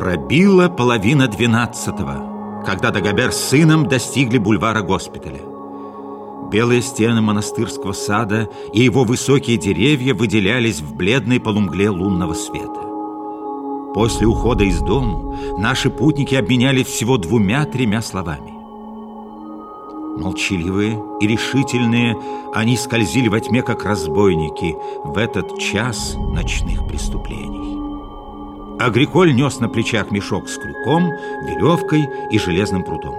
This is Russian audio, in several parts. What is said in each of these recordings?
Пробила половина двенадцатого, когда Дагобер с сыном достигли бульвара госпиталя. Белые стены монастырского сада и его высокие деревья выделялись в бледной полумгле лунного света. После ухода из дому наши путники обменялись всего двумя-тремя словами. Молчаливые и решительные, они скользили во тьме, как разбойники, в этот час ночных преступлений. Агриколь нес на плечах мешок с крюком, веревкой и железным прутом.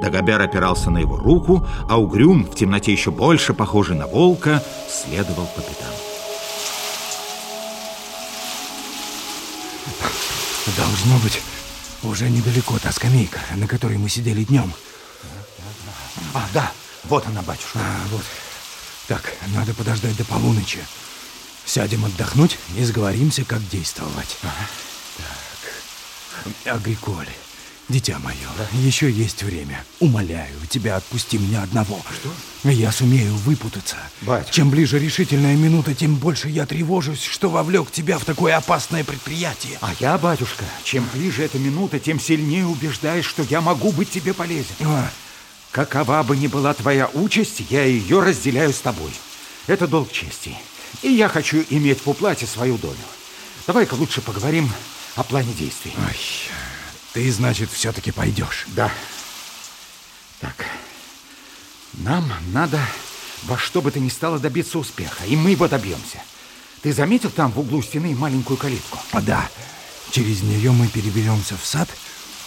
Дагобер опирался на его руку, а Угрюм, в темноте еще больше похожий на волка, следовал по пятам. Должно быть, уже недалеко та скамейка, на которой мы сидели днем. А, да, вот она, батюшка. А, вот. Так, надо подождать до полуночи. Сядем отдохнуть и сговоримся, как действовать. Ага. Так, Агриколь, дитя мое, да? еще есть время. Умоляю тебя, отпусти меня одного. Что? Я сумею выпутаться. Батюшка. Чем ближе решительная минута, тем больше я тревожусь, что вовлек тебя в такое опасное предприятие. А я, батюшка, чем ближе эта минута, тем сильнее убеждаюсь, что я могу быть тебе полезен. А. Какова бы ни была твоя участь, я ее разделяю с тобой. Это долг чести. И я хочу иметь в уплате свою долю. Давай-ка лучше поговорим о плане действий. Ой, ты, значит, все-таки пойдешь? Да. Так, нам надо во что бы то ни стало добиться успеха, и мы его добьемся. Ты заметил там в углу стены маленькую калитку? А, да. Через нее мы переберемся в сад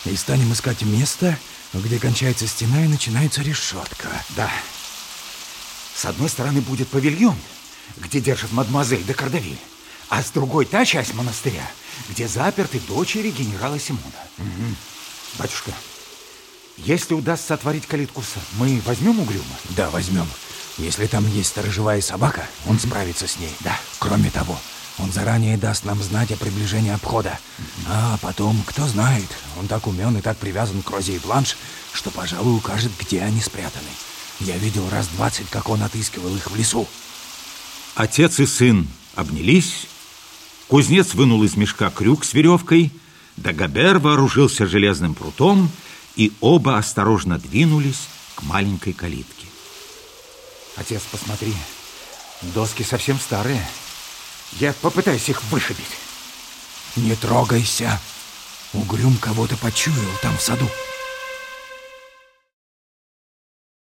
и станем искать место, где кончается стена и начинается решетка. Да. С одной стороны будет павильон, где держит мадемуазель де Кардавиль, а с другой та часть монастыря, где заперты дочери генерала Симона. Угу. Батюшка, если удастся отворить калитку, мы возьмем угрюма? Да, возьмем. Если там есть сторожевая собака, он справится с ней. Да. Кроме того, он заранее даст нам знать о приближении обхода. А потом, кто знает, он так умен и так привязан к Розе и Бланш, что, пожалуй, укажет, где они спрятаны. Я видел раз двадцать, как он отыскивал их в лесу. Отец и сын обнялись, кузнец вынул из мешка крюк с веревкой, Дагобер вооружился железным прутом, и оба осторожно двинулись к маленькой калитке. Отец, посмотри, доски совсем старые. Я попытаюсь их вышибить. Не трогайся. Угрюм кого-то почуял там в саду.